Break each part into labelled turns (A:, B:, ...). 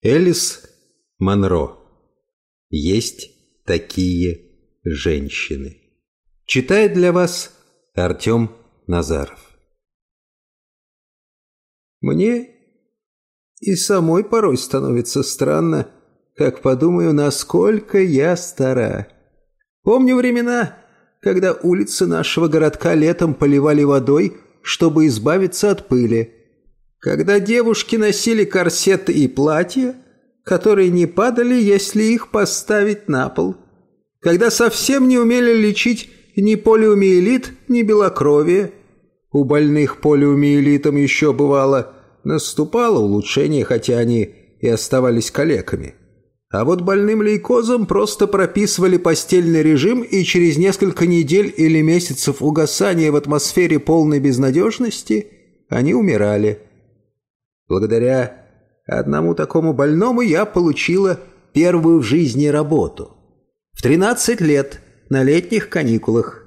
A: Элис Монро. Есть такие женщины. Читает для вас Артем Назаров.
B: Мне и самой порой становится странно, как подумаю, насколько я стара. Помню времена, когда улицы нашего городка летом поливали водой, чтобы избавиться от пыли. Когда девушки носили корсеты и платья, которые не падали, если их поставить на пол. Когда совсем не умели лечить ни полиомиелит, ни белокровие. У больных полиомиелитом еще бывало наступало улучшение, хотя они и оставались калеками. А вот больным лейкозом просто прописывали постельный режим, и через несколько недель или месяцев угасания в атмосфере полной безнадежности они умирали. Благодаря одному такому больному я получила первую в жизни работу. В 13 лет, на летних каникулах.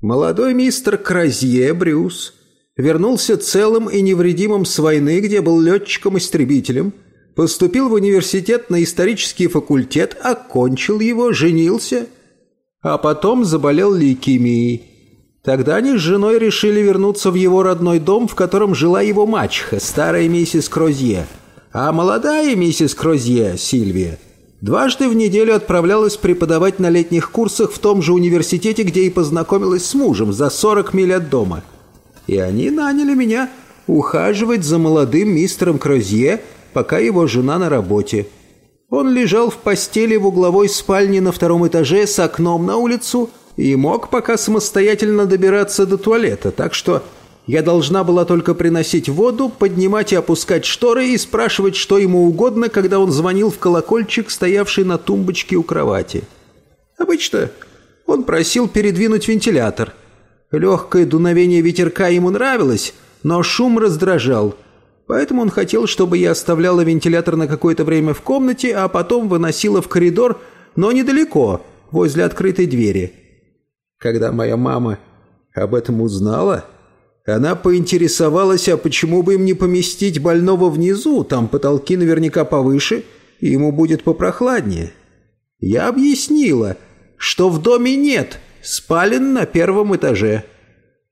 B: Молодой мистер Кразье Брюс вернулся целым и невредимым с войны, где был летчиком-истребителем – Поступил в университет на исторический факультет, окончил его, женился, а потом заболел лейкемией. Тогда они с женой решили вернуться в его родной дом, в котором жила его мачеха, старая миссис Крозье. А молодая миссис Крозье, Сильвия, дважды в неделю отправлялась преподавать на летних курсах в том же университете, где и познакомилась с мужем, за 40 миль от дома. И они наняли меня ухаживать за молодым мистером Крозье – пока его жена на работе. Он лежал в постели в угловой спальне на втором этаже с окном на улицу и мог пока самостоятельно добираться до туалета, так что я должна была только приносить воду, поднимать и опускать шторы и спрашивать, что ему угодно, когда он звонил в колокольчик, стоявший на тумбочке у кровати. Обычно он просил передвинуть вентилятор. Легкое дуновение ветерка ему нравилось, но шум раздражал – Поэтому он хотел, чтобы я оставляла вентилятор на какое-то время в комнате, а потом выносила в коридор, но недалеко, возле открытой двери. Когда моя мама об этом узнала, она поинтересовалась, а почему бы им не поместить больного внизу, там потолки наверняка повыше, и ему будет попрохладнее. Я объяснила, что в доме нет спален на первом этаже.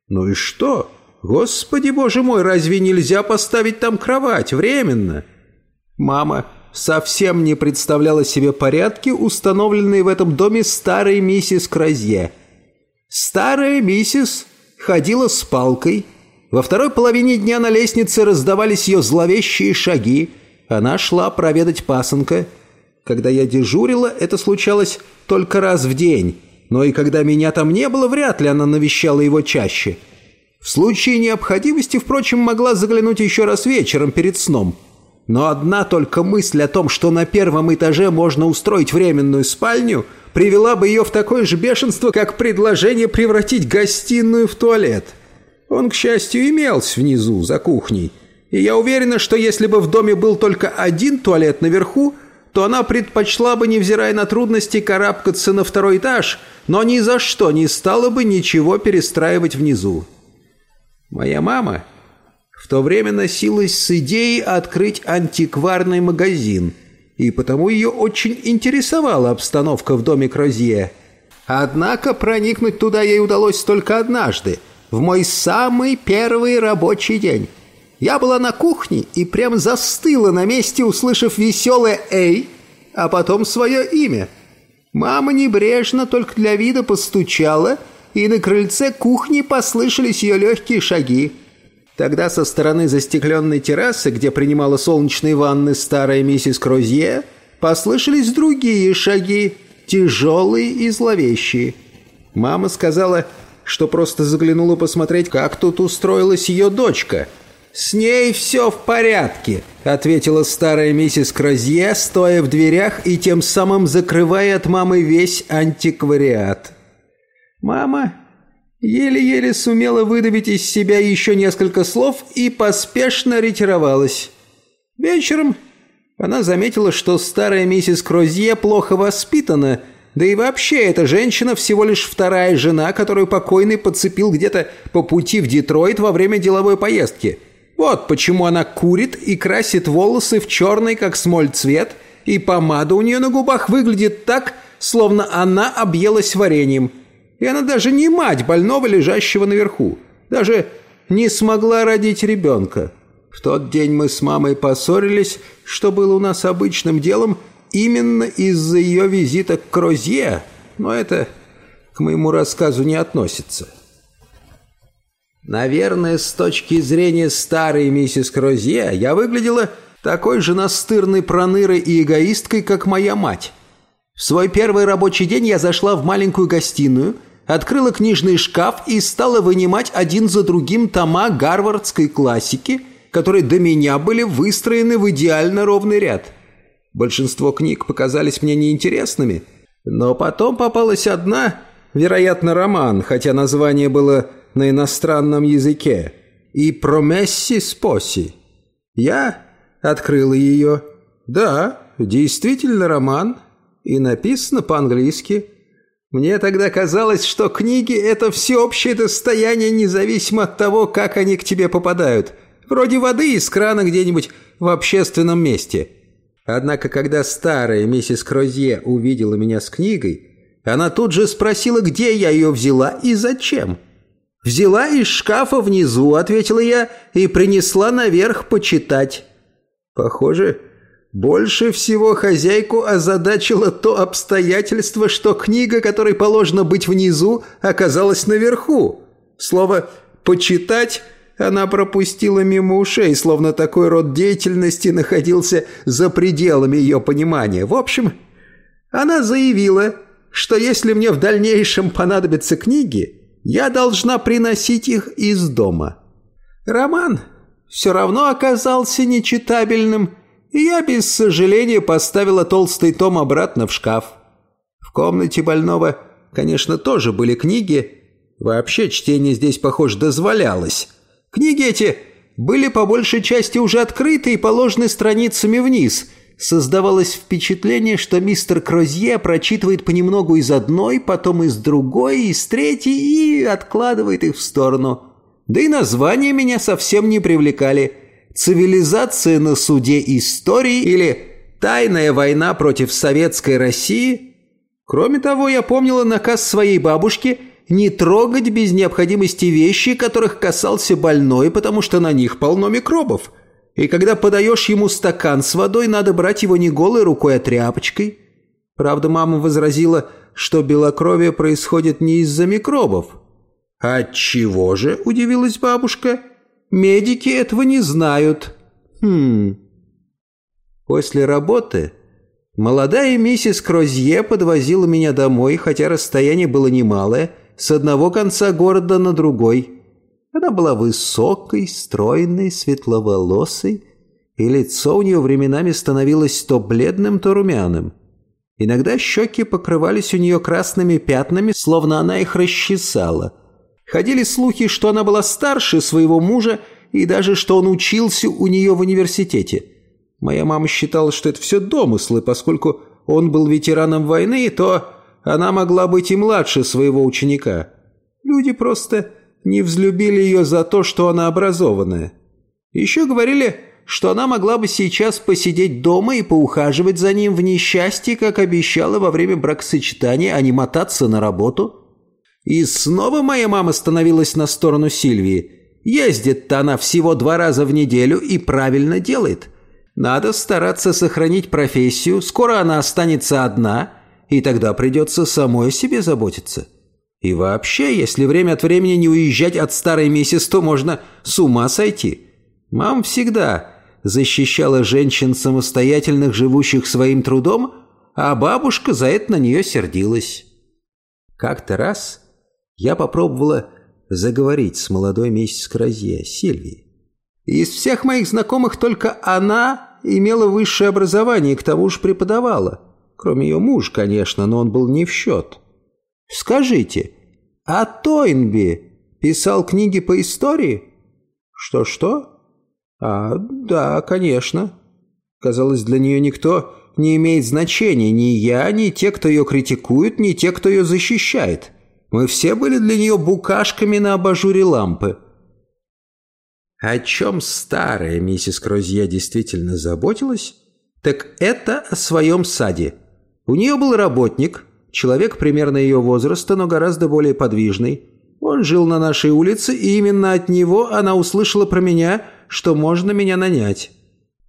B: Ну и что? «Господи, боже мой, разве нельзя поставить там кровать временно?» Мама совсем не представляла себе порядки, установленные в этом доме старой миссис Кразье. Старая миссис ходила с палкой. Во второй половине дня на лестнице раздавались ее зловещие шаги. Она шла проведать пасынка. Когда я дежурила, это случалось только раз в день. Но и когда меня там не было, вряд ли она навещала его чаще – в случае необходимости, впрочем, могла заглянуть еще раз вечером перед сном. Но одна только мысль о том, что на первом этаже можно устроить временную спальню, привела бы ее в такое же бешенство, как предложение превратить гостиную в туалет. Он, к счастью, имелся внизу, за кухней. И я уверена, что если бы в доме был только один туалет наверху, то она предпочла бы, невзирая на трудности, карабкаться на второй этаж, но ни за что не стала бы ничего перестраивать внизу. Моя мама в то время носилась с идеей открыть антикварный магазин, и потому ее очень интересовала обстановка в доме Крозье. Однако проникнуть туда ей удалось только однажды, в мой самый первый рабочий день. Я была на кухне и прям застыла на месте, услышав веселое «Эй!», а потом свое имя. Мама небрежно, только для вида постучала – и на крыльце кухни послышались ее легкие шаги. Тогда со стороны застекленной террасы, где принимала солнечные ванны старая миссис Крозье, послышались другие шаги, тяжелые и зловещие. Мама сказала, что просто заглянула посмотреть, как тут устроилась ее дочка. «С ней все в порядке», — ответила старая миссис Крозье, стоя в дверях и тем самым закрывая от мамы весь антиквариат. Мама еле-еле сумела выдавить из себя еще несколько слов и поспешно ретировалась. Вечером она заметила, что старая миссис Крозье плохо воспитана, да и вообще эта женщина всего лишь вторая жена, которую покойный подцепил где-то по пути в Детройт во время деловой поездки. Вот почему она курит и красит волосы в черный, как смоль цвет, и помада у нее на губах выглядит так, словно она объелась вареньем. И она даже не мать больного, лежащего наверху. Даже не смогла родить ребенка. В тот день мы с мамой поссорились, что было у нас обычным делом, именно из-за ее визита к Крозье, но это к моему рассказу не относится. Наверное, с точки зрения старой миссис Крозье, я выглядела такой же настырной пронырой и эгоисткой, как моя мать. В свой первый рабочий день я зашла в маленькую гостиную, открыла книжный шкаф и стала вынимать один за другим тома гарвардской классики, которые до меня были выстроены в идеально ровный ряд. Большинство книг показались мне неинтересными, но потом попалась одна, вероятно, роман, хотя название было на иностранном языке, и «Промесси споси». Я открыла ее. Да, действительно роман, и написано по-английски. Мне тогда казалось, что книги – это всеобщее достояние, независимо от того, как они к тебе попадают. Вроде воды из крана где-нибудь в общественном месте. Однако, когда старая миссис Крозье увидела меня с книгой, она тут же спросила, где я ее взяла и зачем. «Взяла из шкафа внизу», — ответила я, — «и принесла наверх почитать». Похоже, больше всего хозяйку озадачило то обстоятельство, что книга, которой положено быть внизу, оказалась наверху. Слово «почитать» она пропустила мимо ушей, словно такой род деятельности находился за пределами ее понимания. В общем, она заявила, что если мне в дальнейшем понадобятся книги, я должна приносить их из дома. Роман все равно оказался нечитабельным, я без сожаления поставила толстый том обратно в шкаф. В комнате больного, конечно, тоже были книги. Вообще чтение здесь, похоже, дозволялось. Книги эти были по большей части уже открыты и положены страницами вниз. Создавалось впечатление, что мистер Крозье прочитывает понемногу из одной, потом из другой, из третьей и откладывает их в сторону. Да и названия меня совсем не привлекали. «Цивилизация на суде истории» или «Тайная война против советской России». Кроме того, я помнила наказ своей бабушки не трогать без необходимости вещи, которых касался больной, потому что на них полно микробов. И когда подаешь ему стакан с водой, надо брать его не голой рукой, а тряпочкой. Правда, мама возразила, что белокровие происходит не из-за микробов, «От чего же?» – удивилась бабушка. «Медики этого не знают». «Хм...» После работы молодая миссис Крозье подвозила меня домой, хотя расстояние было немалое, с одного конца города на другой. Она была высокой, стройной, светловолосой, и лицо у нее временами становилось то бледным, то румяным. Иногда щеки покрывались у нее красными пятнами, словно она их расчесала – Ходили слухи, что она была старше своего мужа и даже что он учился у нее в университете. Моя мама считала, что это все домыслы, поскольку он был ветераном войны, то она могла быть и младше своего ученика. Люди просто не взлюбили ее за то, что она образованная. Еще говорили, что она могла бы сейчас посидеть дома и поухаживать за ним в несчастье, как обещала во время бракосочетания, а не мотаться на работу – и снова моя мама становилась на сторону Сильвии. Ездит-то она всего два раза в неделю и правильно делает. Надо стараться сохранить профессию, скоро она останется одна, и тогда придется самой о себе заботиться. И вообще, если время от времени не уезжать от старой миссис, то можно с ума сойти. Мам всегда защищала женщин самостоятельных, живущих своим трудом, а бабушка за это на нее сердилась. Как-то раз я попробовала заговорить с молодой миссис Кразье, Сильвией. Из всех моих знакомых только она имела высшее образование и к тому же преподавала. Кроме ее мужа, конечно, но он был не в счет. Скажите, а Тойнби писал книги по истории? Что-что? А, да, конечно. Казалось, для нее никто не имеет значения. Ни я, ни те, кто ее критикует, ни те, кто ее защищает. Мы все были для нее букашками на абажуре лампы. О чем старая миссис Крозье действительно заботилась, так это о своем саде. У нее был работник, человек примерно ее возраста, но гораздо более подвижный. Он жил на нашей улице, и именно от него она услышала про меня, что можно меня нанять.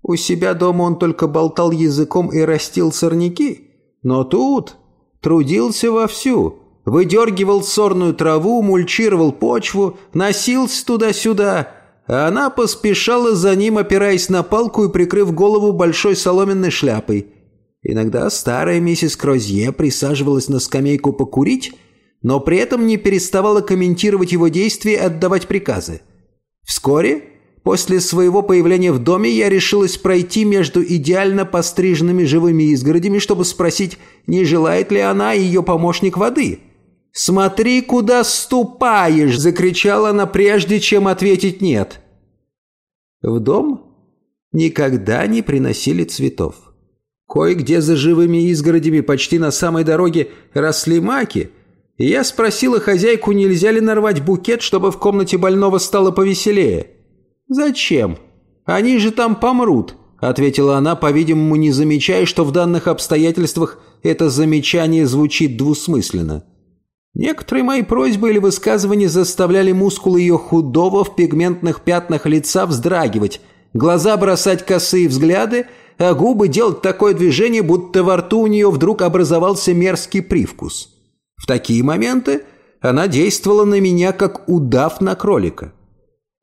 B: У себя дома он только болтал языком и растил сорняки, но тут трудился вовсю, выдергивал сорную траву, мульчировал почву, носился туда-сюда, а она поспешала за ним, опираясь на палку и прикрыв голову большой соломенной шляпой. Иногда старая миссис Крозье присаживалась на скамейку покурить, но при этом не переставала комментировать его действия и отдавать приказы. Вскоре После своего появления в доме я решилась пройти между идеально постриженными живыми изгородями, чтобы спросить, не желает ли она и ее помощник воды. «Смотри, куда ступаешь!» – закричала она, прежде чем ответить «нет». В дом никогда не приносили цветов. Кое-где за живыми изгородями почти на самой дороге росли маки, и я спросила хозяйку, нельзя ли нарвать букет, чтобы в комнате больного стало повеселее. «Зачем? Они же там помрут», — ответила она, по-видимому, не замечая, что в данных обстоятельствах это замечание звучит двусмысленно. Некоторые мои просьбы или высказывания заставляли мускулы ее худого в пигментных пятнах лица вздрагивать, глаза бросать косые взгляды, а губы делать такое движение, будто во рту у нее вдруг образовался мерзкий привкус. В такие моменты она действовала на меня, как удав на кролика.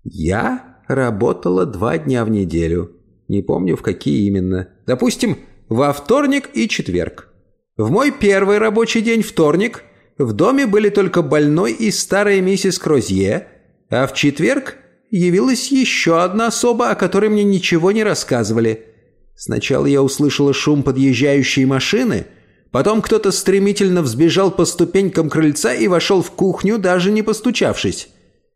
B: Я работала два дня в неделю. Не помню, в какие именно. Допустим, во вторник и четверг. В мой первый рабочий день вторник в доме были только больной и старая миссис Крозье, а в четверг явилась еще одна особа, о которой мне ничего не рассказывали. Сначала я услышала шум подъезжающей машины, потом кто-то стремительно взбежал по ступенькам крыльца и вошел в кухню, даже не постучавшись.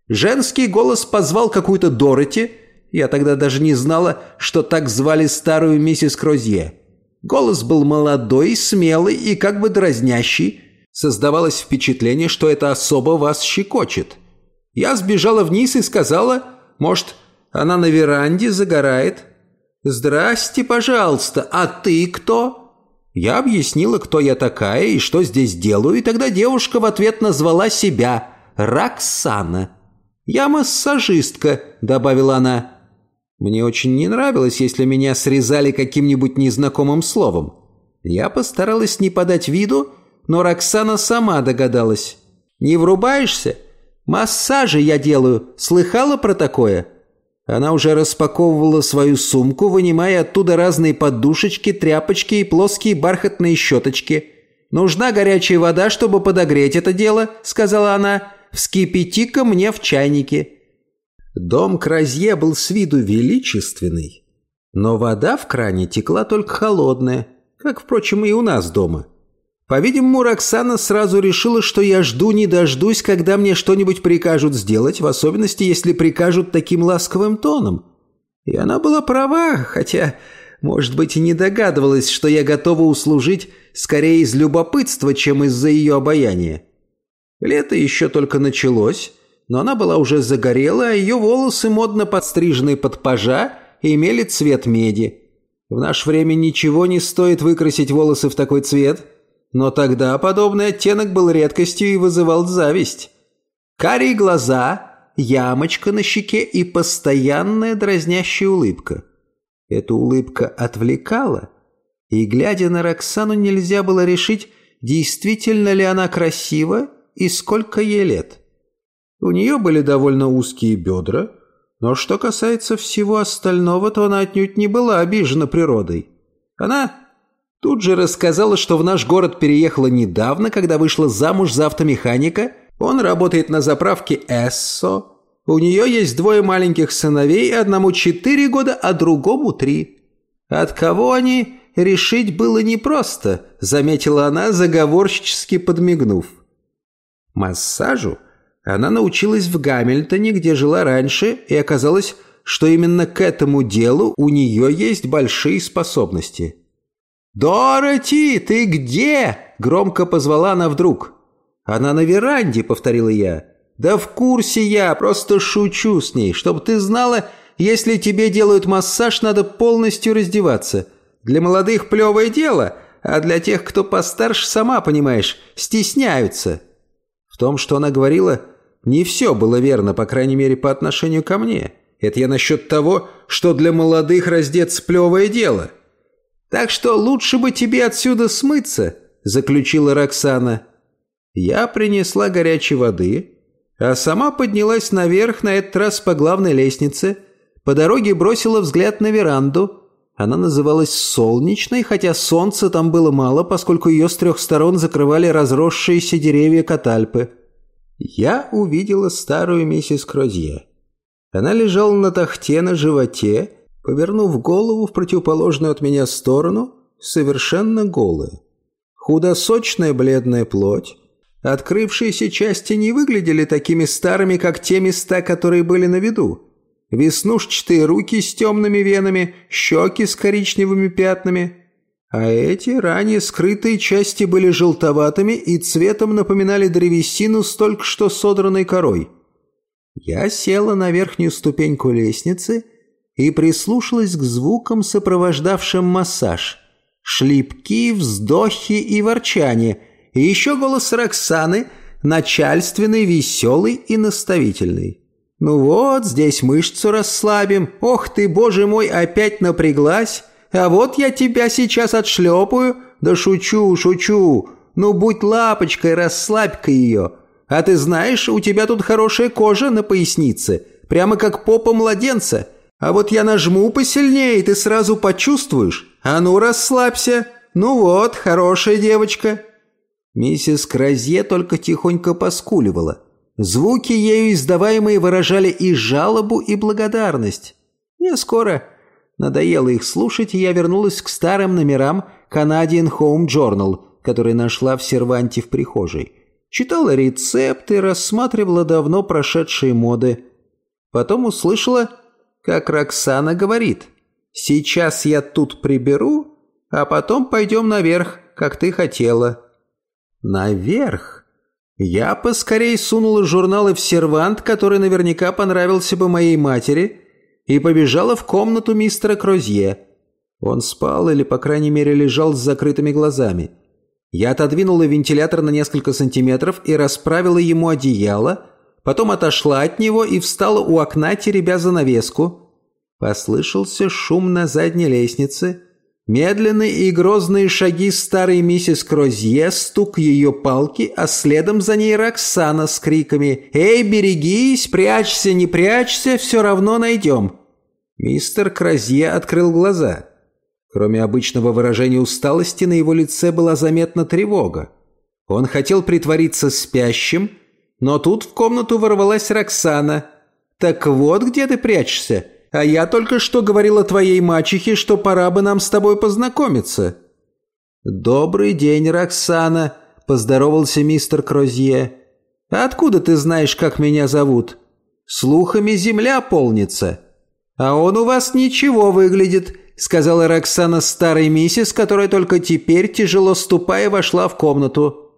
B: Женский голос позвал какую-то Дороти. Я тогда даже не знала, что так звали старую миссис Крозье. Голос был молодой, смелый и как бы дразнящий. Создавалось впечатление, что это особо вас щекочет. Я сбежала вниз и сказала, может, она на веранде загорает. «Здрасте, пожалуйста, а ты кто?» Я объяснила, кто я такая и что здесь делаю, и тогда девушка в ответ назвала себя Роксана. «Я массажистка», — добавила она. Мне очень не нравилось, если меня срезали каким-нибудь незнакомым словом. Я постаралась не подать виду, но Роксана сама догадалась. «Не врубаешься? Массажи я делаю. Слыхала про такое?» Она уже распаковывала свою сумку, вынимая оттуда разные подушечки, тряпочки и плоские бархатные щеточки. «Нужна горячая вода, чтобы подогреть это дело», — сказала она. Вскипяти-ка мне в чайнике». Дом Кразье был с виду величественный, но вода в кране текла только холодная, как, впрочем, и у нас дома. По-видимому, Роксана сразу решила, что я жду не дождусь, когда мне что-нибудь прикажут сделать, в особенности, если прикажут таким ласковым тоном. И она была права, хотя, может быть, и не догадывалась, что я готова услужить скорее из любопытства, чем из-за ее обаяния. Лето еще только началось, но она была уже загорела, а ее волосы, модно подстриженные под пажа, имели цвет меди. В наше время ничего не стоит выкрасить волосы в такой цвет, но тогда подобный оттенок был редкостью и вызывал зависть. Карие глаза, ямочка на щеке и постоянная дразнящая улыбка. Эта улыбка отвлекала, и, глядя на Роксану, нельзя было решить, действительно ли она красива и сколько ей лет. У нее были довольно узкие бедра, но что касается всего остального, то она отнюдь не была обижена природой. Она тут же рассказала, что в наш город переехала недавно, когда вышла замуж за автомеханика. Он работает на заправке «Эссо». У нее есть двое маленьких сыновей, одному четыре года, а другому три. От кого они, решить было непросто, заметила она, заговорщически подмигнув. Массажу она научилась в Гамильтоне, где жила раньше, и оказалось, что именно к этому делу у нее есть большие способности. «Дороти, ты где?» – громко позвала она вдруг. «Она на веранде», – повторила я. «Да в курсе я, просто шучу с ней, чтобы ты знала, если тебе делают массаж, надо полностью раздеваться. Для молодых плевое дело, а для тех, кто постарше, сама понимаешь, стесняются». В том, что она говорила, не все было верно, по крайней мере, по отношению ко мне. Это я насчет того, что для молодых раздеться плевое дело. «Так что лучше бы тебе отсюда смыться», — заключила Роксана. Я принесла горячей воды, а сама поднялась наверх, на этот раз по главной лестнице. По дороге бросила взгляд на веранду. Она называлась «Солнечной», хотя солнца там было мало, поскольку ее с трех сторон закрывали разросшиеся деревья Катальпы. Я увидела старую миссис Крозье. Она лежала на тахте на животе, повернув голову в противоположную от меня сторону, совершенно голая. Худосочная бледная плоть, открывшиеся части не выглядели такими старыми, как те места, которые были на виду. Веснушчатые руки с темными венами, щеки с коричневыми пятнами. А эти ранее скрытые части были желтоватыми и цветом напоминали древесину с только что содранной корой. Я села на верхнюю ступеньку лестницы и прислушалась к звукам, сопровождавшим массаж. Шлепки, вздохи и ворчание. И еще голос Роксаны, начальственный, веселый и наставительный. «Ну вот, здесь мышцу расслабим. Ох ты, боже мой, опять напряглась. А вот я тебя сейчас отшлепаю. Да шучу, шучу. Ну будь лапочкой, расслабь-ка ее. А ты знаешь, у тебя тут хорошая кожа на пояснице, прямо как попа младенца. А вот я нажму посильнее, и ты сразу почувствуешь. А ну, расслабься. Ну вот, хорошая девочка». Миссис Кразье только тихонько поскуливала. Звуки ею издаваемые выражали и жалобу, и благодарность. Мне скоро надоело их слушать, и я вернулась к старым номерам Canadian Home Journal, которые нашла в серванте в прихожей. Читала рецепты, рассматривала давно прошедшие моды. Потом услышала, как Роксана говорит «Сейчас я тут приберу, а потом пойдем наверх, как ты хотела». «Наверх?» Я поскорей сунула журналы в сервант, который наверняка понравился бы моей матери, и побежала в комнату мистера Крозье. Он спал или, по крайней мере, лежал с закрытыми глазами. Я отодвинула вентилятор на несколько сантиметров и расправила ему одеяло, потом отошла от него и встала у окна, теребя занавеску. Послышался шум на задней лестнице, Медленные и грозные шаги старой миссис Крозье, стук ее палки, а следом за ней Роксана с криками «Эй, берегись, прячься, не прячься, все равно найдем!» Мистер Крозье открыл глаза. Кроме обычного выражения усталости, на его лице была заметна тревога. Он хотел притвориться спящим, но тут в комнату ворвалась Роксана. «Так вот где ты прячешься!» А я только что говорила твоей мачехе, что пора бы нам с тобой познакомиться». «Добрый день, Роксана», — поздоровался мистер Крозье. откуда ты знаешь, как меня зовут?» «Слухами земля полнится». «А он у вас ничего выглядит», — сказала Роксана старой миссис, которая только теперь, тяжело ступая, вошла в комнату.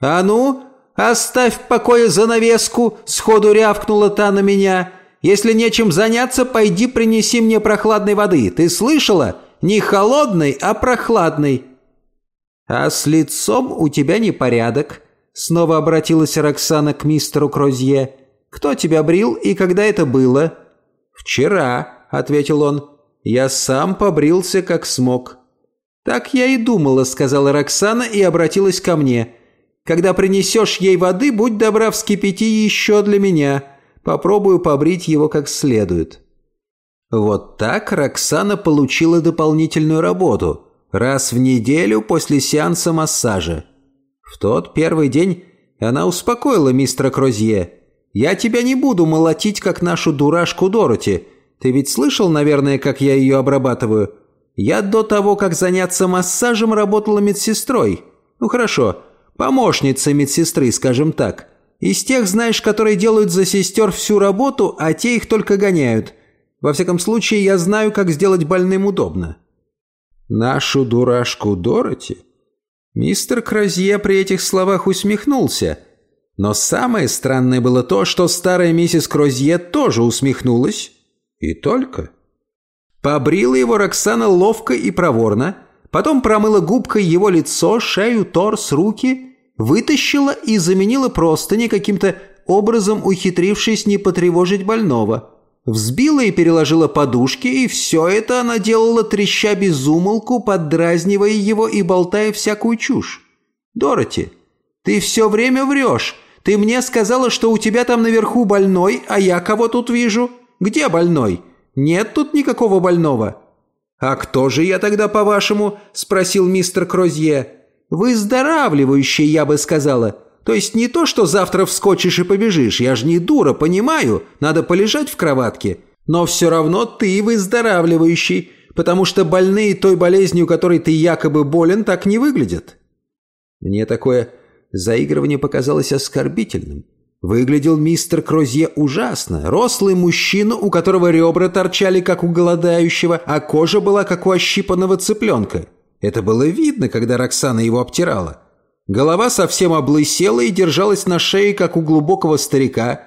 B: «А ну, оставь в покое занавеску», — сходу рявкнула та на меня. Если нечем заняться, пойди принеси мне прохладной воды. Ты слышала? Не холодной, а прохладной». «А с лицом у тебя непорядок», — снова обратилась Роксана к мистеру Крозье. «Кто тебя брил и когда это было?» «Вчера», — ответил он. «Я сам побрился, как смог». «Так я и думала», — сказала Роксана и обратилась ко мне. «Когда принесешь ей воды, будь добра вскипяти еще для меня». Попробую побрить его как следует». Вот так Роксана получила дополнительную работу раз в неделю после сеанса массажа. В тот первый день она успокоила мистера Крозье. «Я тебя не буду молотить, как нашу дурашку Дороти. Ты ведь слышал, наверное, как я ее обрабатываю? Я до того, как заняться массажем, работала медсестрой. Ну хорошо, помощницей медсестры, скажем так. Из тех, знаешь, которые делают за сестер всю работу, а те их только гоняют. Во всяком случае, я знаю, как сделать больным удобно». «Нашу дурашку Дороти?» Мистер Кразье при этих словах усмехнулся. Но самое странное было то, что старая миссис Крозье тоже усмехнулась. И только. Побрила его Роксана ловко и проворно, потом промыла губкой его лицо, шею, торс, руки, вытащила и заменила простыни каким-то образом ухитрившись не потревожить больного. Взбила и переложила подушки, и все это она делала, треща без умолку, поддразнивая его и болтая всякую чушь. «Дороти, ты все время врешь. Ты мне сказала, что у тебя там наверху больной, а я кого тут вижу? Где больной? Нет тут никакого больного». «А кто же я тогда, по-вашему?» – спросил мистер Крозье. «Выздоравливающий, я бы сказала. То есть не то, что завтра вскочишь и побежишь, я же не дура, понимаю, надо полежать в кроватке. Но все равно ты выздоравливающий, потому что больные той болезнью, которой ты якобы болен, так не выглядят. Мне такое заигрывание показалось оскорбительным. Выглядел мистер Крозье ужасно. Рослый мужчина, у которого ребра торчали, как у голодающего, а кожа была, как у ощипанного цыпленка. Это было видно, когда Роксана его обтирала. Голова совсем облысела и держалась на шее, как у глубокого старика.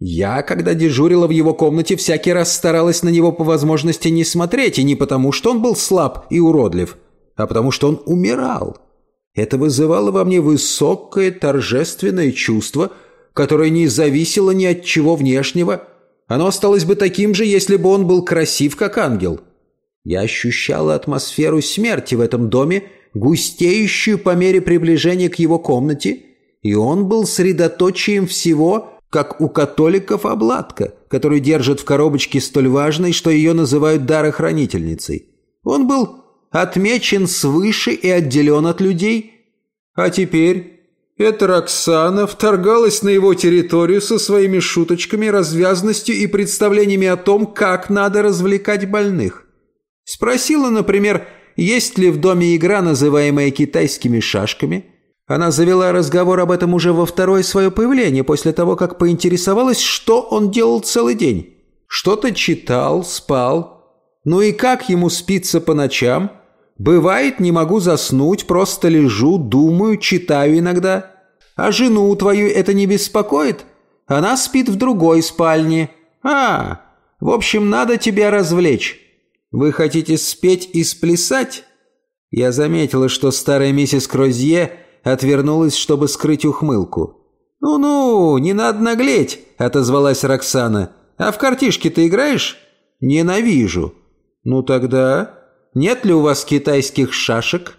B: Я, когда дежурила в его комнате, всякий раз старалась на него по возможности не смотреть, и не потому, что он был слаб и уродлив, а потому, что он умирал. Это вызывало во мне высокое торжественное чувство, которое не зависело ни от чего внешнего. Оно осталось бы таким же, если бы он был красив, как ангел. Я ощущала атмосферу смерти в этом доме, густеющую по мере приближения к его комнате, и он был средоточием всего, как у католиков обладка, которую держат в коробочке столь важной, что ее называют дарохранительницей. Он был отмечен свыше и отделен от людей. А теперь эта Роксана вторгалась на его территорию со своими шуточками, развязностью и представлениями о том, как надо развлекать больных. Спросила, например, есть ли в доме игра, называемая китайскими шашками. Она завела разговор об этом уже во второе свое появление, после того, как поинтересовалась, что он делал целый день. Что-то читал, спал. Ну и как ему спится по ночам? Бывает, не могу заснуть, просто лежу, думаю, читаю иногда. А жену твою это не беспокоит? Она спит в другой спальне. А, в общем, надо тебя развлечь. Вы хотите спеть и сплясать?» Я заметила, что старая миссис Крозье отвернулась, чтобы скрыть ухмылку. «Ну-ну, не надо наглеть», — отозвалась Роксана. «А в картишки ты играешь?» «Ненавижу». «Ну тогда, нет ли у вас китайских шашек?»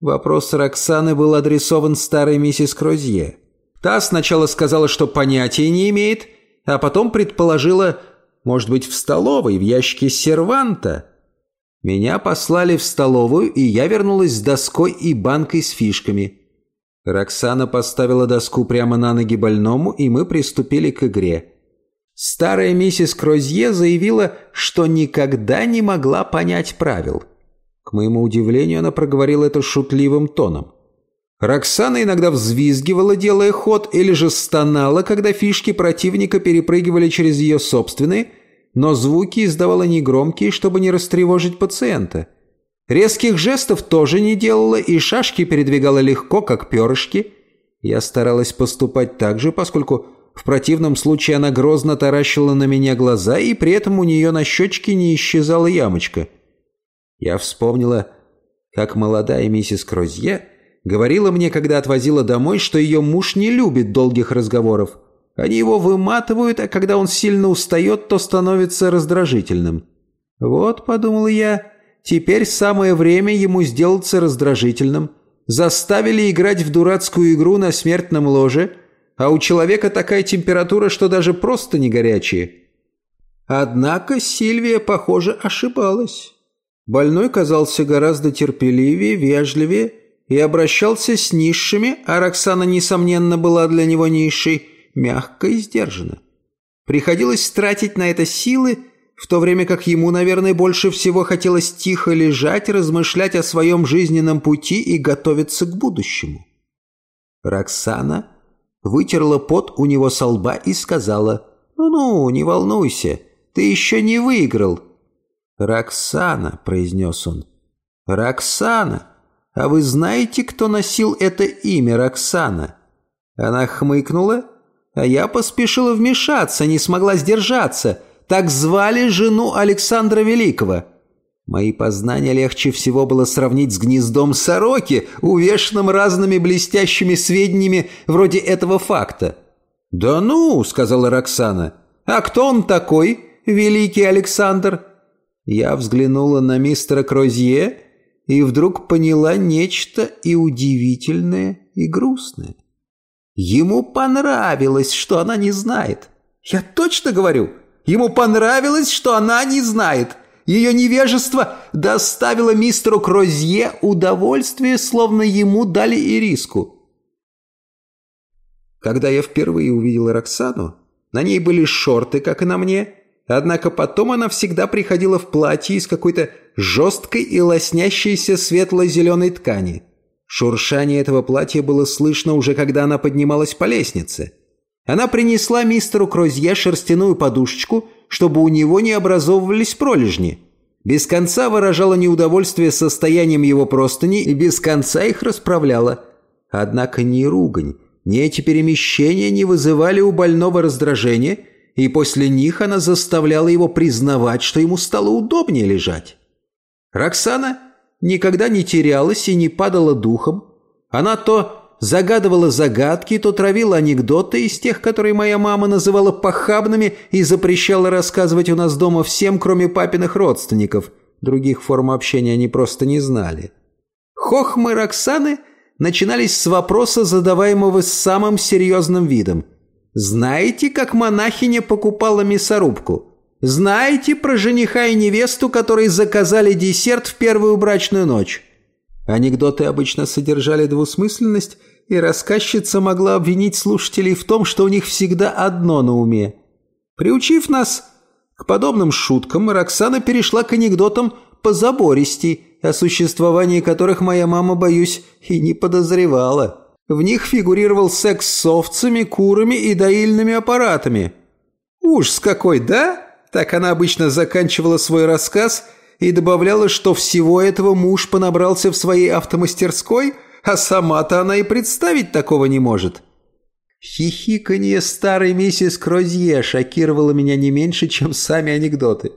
B: Вопрос Роксаны был адресован старой миссис Крозье. Та сначала сказала, что понятия не имеет, а потом предположила, может быть, в столовой, в ящике серванта?» Меня послали в столовую, и я вернулась с доской и банкой с фишками. Роксана поставила доску прямо на ноги больному, и мы приступили к игре. Старая миссис Крозье заявила, что никогда не могла понять правил. К моему удивлению, она проговорила это шутливым тоном. Роксана иногда взвизгивала, делая ход, или же стонала, когда фишки противника перепрыгивали через ее собственные, но звуки издавала негромкие, чтобы не растревожить пациента. Резких жестов тоже не делала, и шашки передвигала легко, как перышки. Я старалась поступать так же, поскольку в противном случае она грозно таращила на меня глаза, и при этом у нее на щечке не исчезала ямочка. Я вспомнила, как молодая миссис Крозье Говорила мне, когда отвозила домой, что ее муж не любит долгих разговоров. Они его выматывают, а когда он сильно устает, то становится раздражительным. Вот, подумал я, теперь самое время ему сделаться раздражительным. Заставили играть в дурацкую игру на смертном ложе, а у человека такая температура, что даже просто не горячие. Однако Сильвия, похоже, ошибалась. Больной казался гораздо терпеливее, вежливее, и обращался с низшими, а Роксана, несомненно, была для него низшей, мягко и сдержанно. Приходилось тратить на это силы, в то время как ему, наверное, больше всего хотелось тихо лежать, размышлять о своем жизненном пути и готовиться к будущему. Роксана вытерла пот у него со лба и сказала, «Ну-ну, не волнуйся, ты еще не выиграл». «Роксана», — произнес он, — «Роксана». «А вы знаете, кто носил это имя Роксана?» Она хмыкнула, а я поспешила вмешаться, не смогла сдержаться. Так звали жену Александра Великого. Мои познания легче всего было сравнить с гнездом сороки, увешанным разными блестящими сведениями вроде этого факта. «Да ну!» — сказала Роксана. «А кто он такой, великий Александр?» Я взглянула на мистера Крозье и вдруг поняла нечто и удивительное, и грустное. Ему понравилось, что она не знает. Я точно говорю, ему понравилось, что она не знает. Ее невежество доставило мистеру Крозье удовольствие, словно ему дали ириску. Когда я впервые увидела Роксану, на ней были шорты, как и на мне, однако потом она всегда приходила в платье из какой-то жесткой и лоснящейся светло-зеленой ткани. Шуршание этого платья было слышно уже, когда она поднималась по лестнице. Она принесла мистеру Крозье шерстяную подушечку, чтобы у него не образовывались пролежни. Без конца выражала неудовольствие состоянием его простыни и без конца их расправляла. Однако ни ругань, ни эти перемещения не вызывали у больного раздражения, и после них она заставляла его признавать, что ему стало удобнее лежать. Роксана никогда не терялась и не падала духом. Она то загадывала загадки, то травила анекдоты из тех, которые моя мама называла похабными и запрещала рассказывать у нас дома всем, кроме папиных родственников. Других форм общения они просто не знали. Хохмы Роксаны начинались с вопроса, задаваемого с самым серьезным видом. «Знаете, как монахиня покупала мясорубку?» «Знаете про жениха и невесту, которые заказали десерт в первую брачную ночь?» Анекдоты обычно содержали двусмысленность, и рассказчица могла обвинить слушателей в том, что у них всегда одно на уме. Приучив нас к подобным шуткам, Роксана перешла к анекдотам по забористей, о существовании которых моя мама, боюсь, и не подозревала. В них фигурировал секс с овцами, курами и доильными аппаратами. Ужас какой, да? Так она обычно заканчивала свой рассказ – и добавляла, что всего этого муж понабрался в своей автомастерской, а сама-то она и представить такого не может. Хихиканье старой миссис Крозье шокировало меня не меньше, чем сами анекдоты.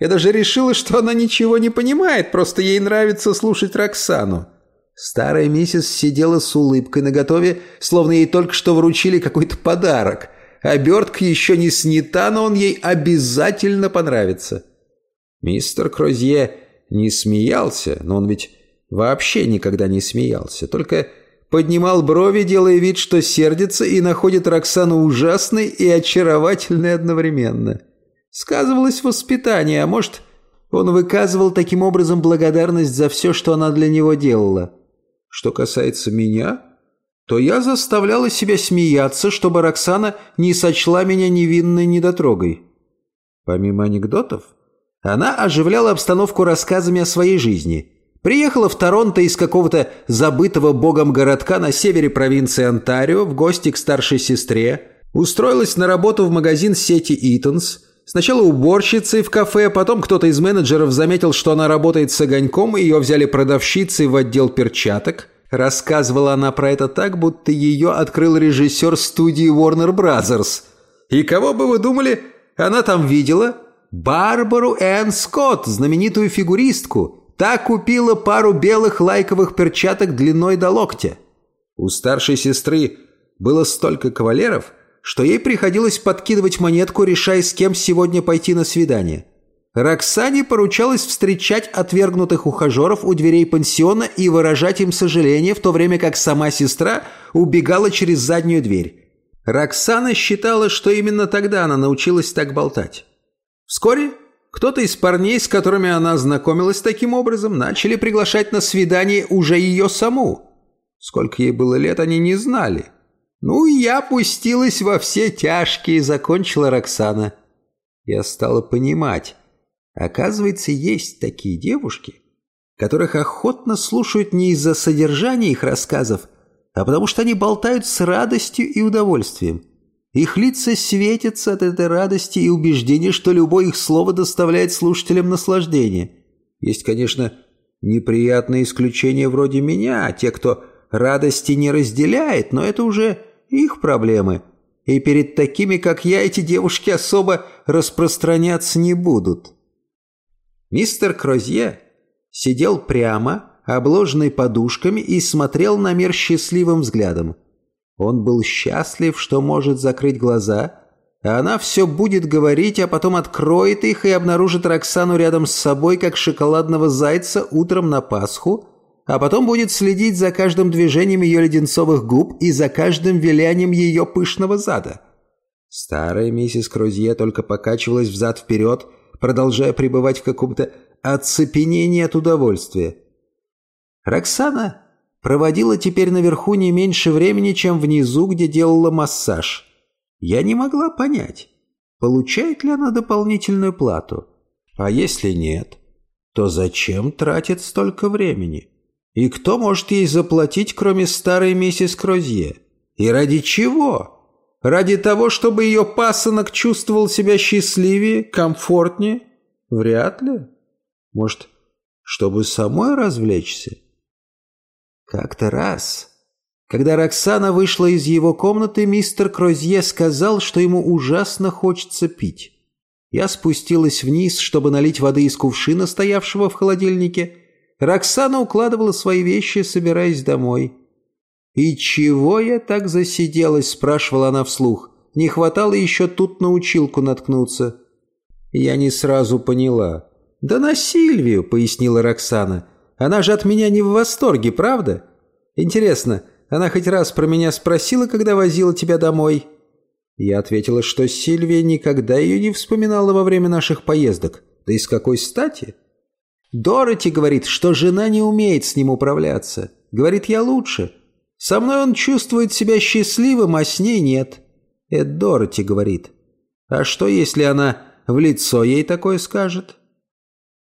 B: Я даже решила, что она ничего не понимает, просто ей нравится слушать Роксану. Старая миссис сидела с улыбкой наготове, словно ей только что вручили какой-то подарок. Обертка еще не снята, но он ей обязательно понравится. Мистер Крозье не смеялся, но он ведь вообще никогда не смеялся, только поднимал брови, делая вид, что сердится и находит Роксану ужасной и очаровательной одновременно. Сказывалось воспитание, а может, он выказывал таким образом благодарность за все, что она для него делала. Что касается меня, то я заставляла себя смеяться, чтобы Роксана не сочла меня невинной недотрогой. Помимо анекдотов, она оживляла обстановку рассказами о своей жизни. Приехала в Торонто из какого-то забытого богом городка на севере провинции Онтарио в гости к старшей сестре. Устроилась на работу в магазин сети «Итонс». Сначала уборщицей в кафе, потом кто-то из менеджеров заметил, что она работает с огоньком, и ее взяли продавщицей в отдел перчаток. Рассказывала она про это так, будто ее открыл режиссер студии Warner Brothers. И кого бы вы думали, она там видела? Барбару Энн Скотт, знаменитую фигуристку. Та купила пару белых лайковых перчаток длиной до локтя. У старшей сестры было столько кавалеров, что ей приходилось подкидывать монетку, решая, с кем сегодня пойти на свидание. Роксане поручалось встречать отвергнутых ухажеров у дверей пансиона и выражать им сожаление, в то время как сама сестра убегала через заднюю дверь. Роксана считала, что именно тогда она научилась так болтать. Вскоре кто-то из парней, с которыми она знакомилась таким образом, начали приглашать на свидание уже ее саму. Сколько ей было лет, они не знали. Ну, я пустилась во все тяжкие, закончила Роксана. Я стала понимать. Оказывается, есть такие девушки, которых охотно слушают не из-за содержания их рассказов, а потому что они болтают с радостью и удовольствием. Их лица светятся от этой радости и убеждения, что любое их слово доставляет слушателям наслаждение. Есть, конечно, неприятные исключения вроде меня, те, кто радости не разделяет, но это уже их проблемы. И перед такими, как я, эти девушки особо распространяться не будут». Мистер Крозье сидел прямо, обложенный подушками, и смотрел на мир счастливым взглядом. Он был счастлив, что может закрыть глаза, а она все будет говорить, а потом откроет их и обнаружит Роксану рядом с собой, как шоколадного зайца утром на Пасху, а потом будет следить за каждым движением ее леденцовых губ и за каждым вилянием ее пышного зада. Старая миссис Крузье только покачивалась взад-вперед, продолжая пребывать в каком-то оцепенении от удовольствия. Роксана проводила теперь наверху не меньше времени, чем внизу, где делала массаж. Я не могла понять, получает ли она дополнительную плату. А если нет, то зачем тратит столько времени? И кто может ей заплатить, кроме старой миссис Крозье? И ради чего? Ради того, чтобы ее пасынок чувствовал себя счастливее, комфортнее? Вряд ли. Может, чтобы самой развлечься? Как-то раз, когда Роксана вышла из его комнаты, мистер Крозье сказал, что ему ужасно хочется пить. Я спустилась вниз, чтобы налить воды из кувшина, стоявшего в холодильнике, Роксана укладывала свои вещи, собираясь домой. «И чего я так засиделась?» – спрашивала она вслух. «Не хватало еще тут на училку наткнуться». Я не сразу поняла. «Да на Сильвию», – пояснила Роксана. «Она же от меня не в восторге, правда? Интересно, она хоть раз про меня спросила, когда возила тебя домой?» Я ответила, что Сильвия никогда ее не вспоминала во время наших поездок. Да и с какой стати? Дороти говорит, что жена не умеет с ним управляться. Говорит, я лучше. Со мной он чувствует себя счастливым, а с ней нет. Это Дороти говорит. А что, если она в лицо ей такое скажет?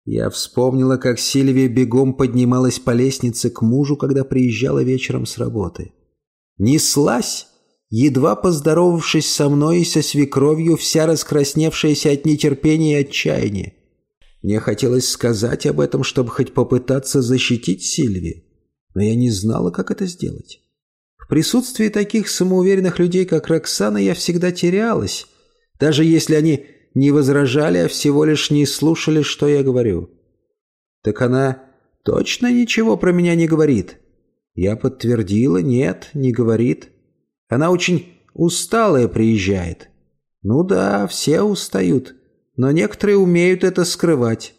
B: Я вспомнила, как Сильвия бегом поднималась по лестнице к мужу, когда приезжала вечером с работы. Неслась, едва поздоровавшись со мной и со свекровью, вся раскрасневшаяся от нетерпения и отчаяния. Мне хотелось сказать об этом, чтобы хоть попытаться защитить Сильви, но я не знала, как это сделать. В присутствии таких самоуверенных людей, как Роксана, я всегда терялась, даже если они не возражали, а всего лишь не слушали, что я говорю. Так она точно ничего про меня не говорит? Я подтвердила, нет, не говорит. Она очень усталая приезжает. Ну да, все устают но некоторые умеют это скрывать.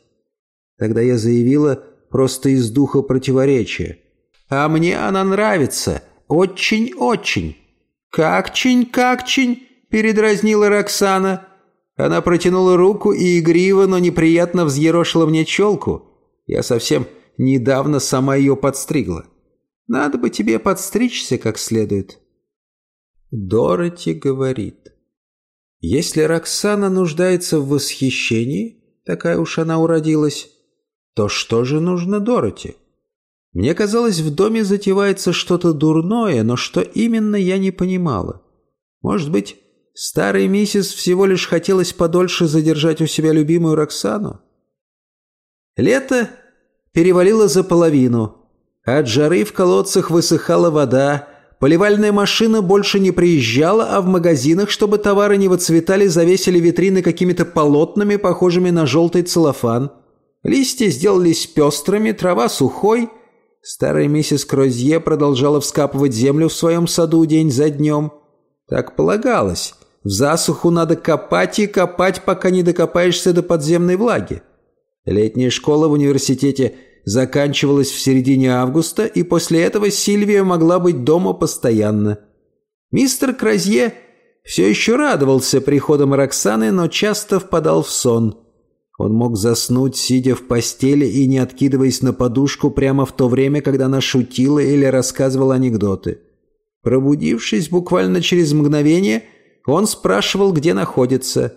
B: Тогда я заявила просто из духа противоречия. «А мне она нравится. Очень-очень». «Как-чинь, как-чинь?» – передразнила Роксана. Она протянула руку и игриво, но неприятно взъерошила мне челку. Я совсем недавно сама ее подстригла. Надо бы тебе подстричься как следует. Дороти говорит. Если Роксана нуждается в восхищении, такая уж она уродилась, то что же нужно Дороти? Мне казалось, в доме затевается что-то дурное, но что именно я не понимала. Может быть, старой миссис всего лишь хотелось подольше задержать у себя любимую Роксану? Лето перевалило за половину. От жары в колодцах высыхала вода, Поливальная машина больше не приезжала, а в магазинах, чтобы товары не выцветали, завесили витрины какими-то полотнами, похожими на желтый целлофан. Листья сделались пестрыми, трава сухой. Старая миссис Крозье продолжала вскапывать землю в своем саду день за днем. Так полагалось. В засуху надо копать и копать, пока не докопаешься до подземной влаги. Летняя школа в университете – заканчивалась в середине августа, и после этого Сильвия могла быть дома постоянно. Мистер Кразье все еще радовался приходам Роксаны, но часто впадал в сон. Он мог заснуть, сидя в постели и не откидываясь на подушку прямо в то время, когда она шутила или рассказывала анекдоты. Пробудившись буквально через мгновение, он спрашивал, где находится.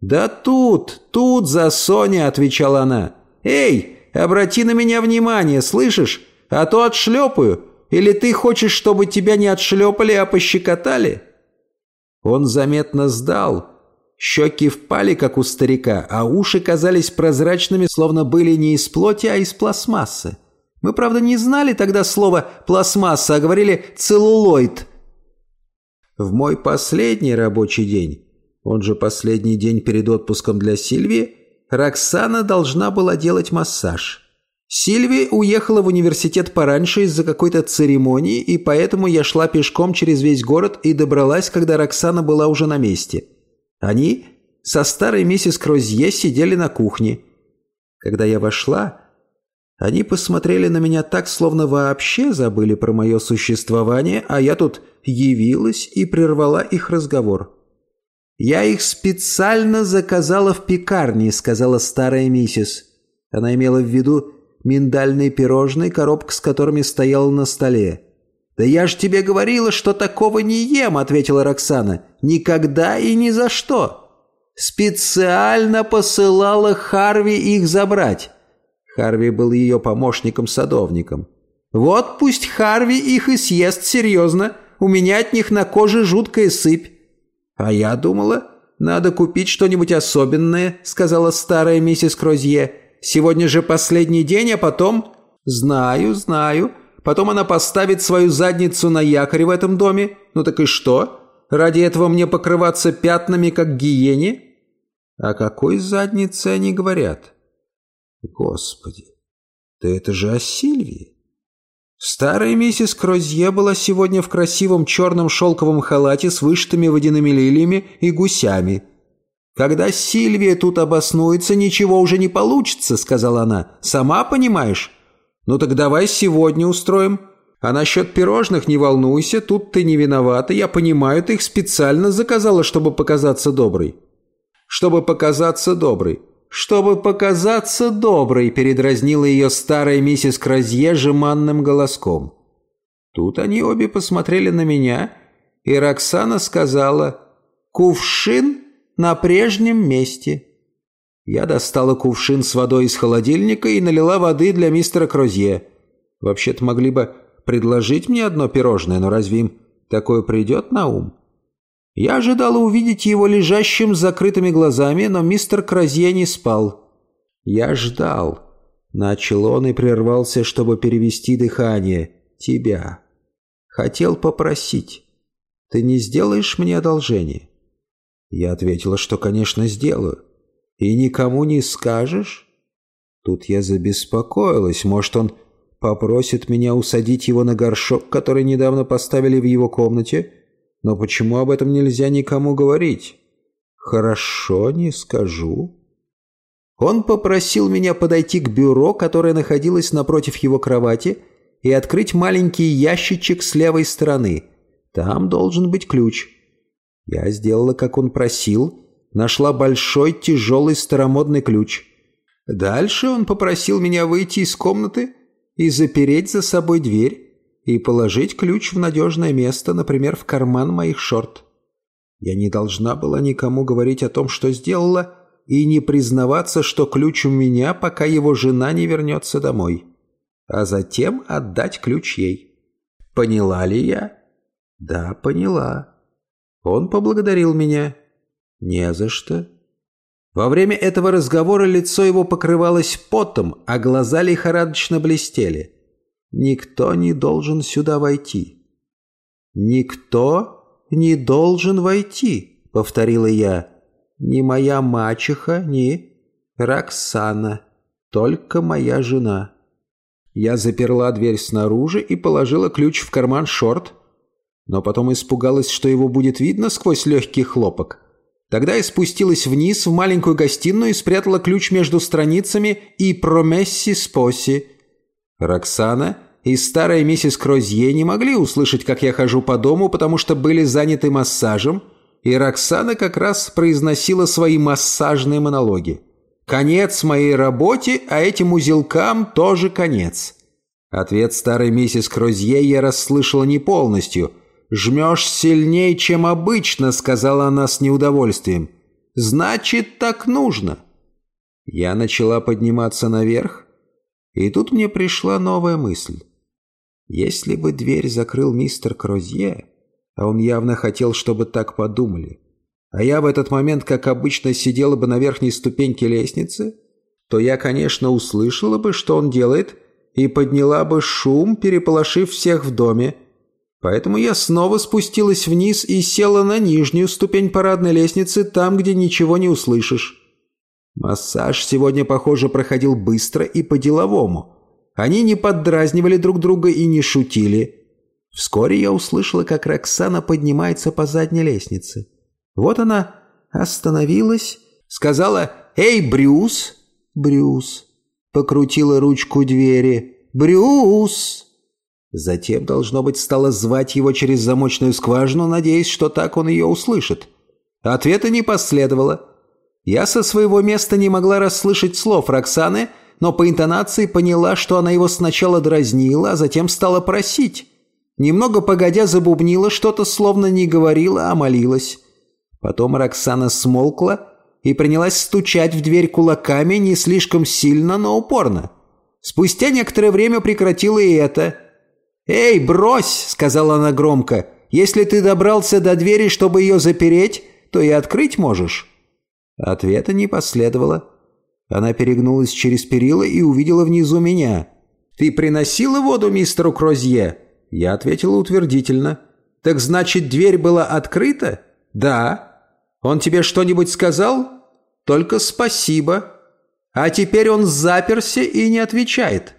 B: «Да тут, тут за Соня», — отвечала она. «Эй, Обрати на меня внимание, слышишь? А то отшлепаю. Или ты хочешь, чтобы тебя не отшлепали, а пощекотали?» Он заметно сдал. Щеки впали, как у старика, а уши казались прозрачными, словно были не из плоти, а из пластмассы. Мы, правда, не знали тогда слова «пластмасса», а говорили «целлулоид». В мой последний рабочий день, он же последний день перед отпуском для Сильвии, Роксана должна была делать массаж. Сильви уехала в университет пораньше из-за какой-то церемонии, и поэтому я шла пешком через весь город и добралась, когда Роксана была уже на месте. Они со старой миссис Крозье сидели на кухне. Когда я вошла, они посмотрели на меня так, словно вообще забыли про мое существование, а я тут явилась и прервала их разговор. «Я их специально заказала в пекарне», — сказала старая миссис. Она имела в виду миндальные пирожные, коробка с которыми стояла на столе. «Да я ж тебе говорила, что такого не ем», — ответила Роксана. «Никогда и ни за что. Специально посылала Харви их забрать». Харви был ее помощником-садовником. «Вот пусть Харви их и съест серьезно. У меня от них на коже жуткая сыпь». «А я думала, надо купить что-нибудь особенное», — сказала старая миссис Крозье. Сегодня же последний день, а потом...» «Знаю, знаю. Потом она поставит свою задницу на якорь в этом доме. Ну так и что? Ради этого мне покрываться пятнами, как гиене?» «О какой заднице они говорят?» «Господи, да это же о Сильвии!» Старая миссис Крозье была сегодня в красивом черном шелковом халате с вышитыми водяными лилиями и гусями – «Когда Сильвия тут обоснуется, ничего уже не получится», — сказала она. «Сама понимаешь? Ну так давай сегодня устроим. А насчет пирожных не волнуйся, тут ты не виновата. Я понимаю, ты их специально заказала, чтобы показаться доброй». «Чтобы показаться доброй». «Чтобы показаться доброй», — передразнила ее старая миссис Кразье жеманным голоском. Тут они обе посмотрели на меня, и Роксана сказала «Кувшин?» на прежнем месте». Я достала кувшин с водой из холодильника и налила воды для мистера Крозье. Вообще-то могли бы предложить мне одно пирожное, но разве им такое придет на ум? Я ожидала увидеть его лежащим с закрытыми глазами, но мистер Крозье не спал. Я ждал. Начал он и прервался, чтобы перевести дыхание. Тебя. Хотел попросить. Ты не сделаешь мне одолжение? Я ответила, что, конечно, сделаю. «И никому не скажешь?» Тут я забеспокоилась. Может, он попросит меня усадить его на горшок, который недавно поставили в его комнате? Но почему об этом нельзя никому говорить? «Хорошо, не скажу». Он попросил меня подойти к бюро, которое находилось напротив его кровати, и открыть маленький ящичек с левой стороны. Там должен быть ключ. Я сделала, как он просил, нашла большой тяжелый старомодный ключ. Дальше он попросил меня выйти из комнаты и запереть за собой дверь и положить ключ в надежное место, например, в карман моих шорт. Я не должна была никому говорить о том, что сделала, и не признаваться, что ключ у меня, пока его жена не вернется домой. А затем отдать ключ ей. Поняла ли я? Да, поняла. Он поблагодарил меня. «Не за что». Во время этого разговора лицо его покрывалось потом, а глаза лихорадочно блестели. «Никто не должен сюда войти». «Никто не должен войти», — повторила я. «Ни моя мачеха, ни Роксана, только моя жена». Я заперла дверь снаружи и положила ключ в карман шорт, но потом испугалась, что его будет видно сквозь легкий хлопок. Тогда я спустилась вниз в маленькую гостиную и спрятала ключ между страницами и «Промесси споси». Роксана и старая миссис Крозье не могли услышать, как я хожу по дому, потому что были заняты массажем, и Роксана как раз произносила свои массажные монологи. «Конец моей работе, а этим узелкам тоже конец». Ответ старой миссис Крозье я расслышала не полностью – «Жмешь сильнее, чем обычно», — сказала она с неудовольствием. «Значит, так нужно». Я начала подниматься наверх, и тут мне пришла новая мысль. Если бы дверь закрыл мистер Крозье, а он явно хотел, чтобы так подумали, а я в этот момент, как обычно, сидела бы на верхней ступеньке лестницы, то я, конечно, услышала бы, что он делает, и подняла бы шум, переполошив всех в доме, Поэтому я снова спустилась вниз и села на нижнюю ступень парадной лестницы, там, где ничего не услышишь. Массаж сегодня, похоже, проходил быстро и по-деловому. Они не поддразнивали друг друга и не шутили. Вскоре я услышала, как Роксана поднимается по задней лестнице. Вот она остановилась, сказала «Эй, Брюс!» «Брюс!» Покрутила ручку двери. «Брюс!» Затем, должно быть, стала звать его через замочную скважину, надеясь, что так он ее услышит. Ответа не последовало. Я со своего места не могла расслышать слов Роксаны, но по интонации поняла, что она его сначала дразнила, а затем стала просить. Немного погодя забубнила, что-то словно не говорила, а молилась. Потом Роксана смолкла и принялась стучать в дверь кулаками не слишком сильно, но упорно. Спустя некоторое время прекратила и это. «Эй, брось!» — сказала она громко. «Если ты добрался до двери, чтобы ее запереть, то и открыть можешь». Ответа не последовало. Она перегнулась через перила и увидела внизу меня. «Ты приносила воду мистеру Крозье?» Я ответила утвердительно. «Так значит, дверь была открыта?» «Да». «Он тебе что-нибудь сказал?» «Только спасибо». «А теперь он заперся и не отвечает».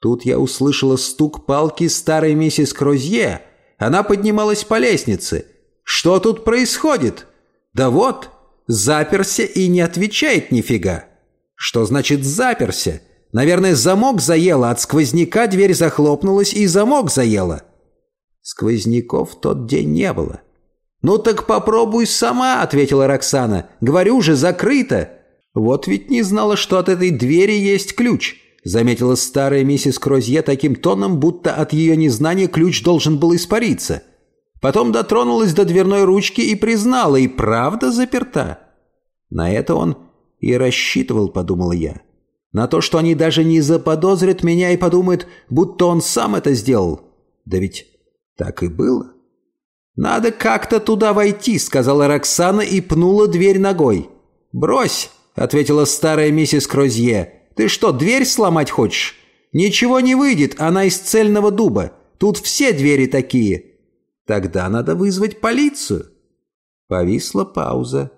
B: Тут я услышала стук палки старой миссис Крозье. Она поднималась по лестнице. «Что тут происходит?» «Да вот, заперся и не отвечает нифига». «Что значит заперся?» «Наверное, замок заело, от сквозняка дверь захлопнулась и замок заело». Сквозняков в тот день не было. «Ну так попробуй сама», — ответила Роксана. «Говорю же, закрыто». «Вот ведь не знала, что от этой двери есть ключ» заметила старая миссис Крозье таким тоном, будто от ее незнания ключ должен был испариться. Потом дотронулась до дверной ручки и признала, и правда заперта. На это он и рассчитывал, подумала я. На то, что они даже не заподозрят меня и подумают, будто он сам это сделал. Да ведь так и было. «Надо как-то туда войти», — сказала Роксана и пнула дверь ногой. «Брось», — ответила старая миссис Крозье. Ты что, дверь сломать хочешь? Ничего не выйдет, она из цельного дуба. Тут все двери такие. Тогда надо вызвать полицию. Повисла пауза.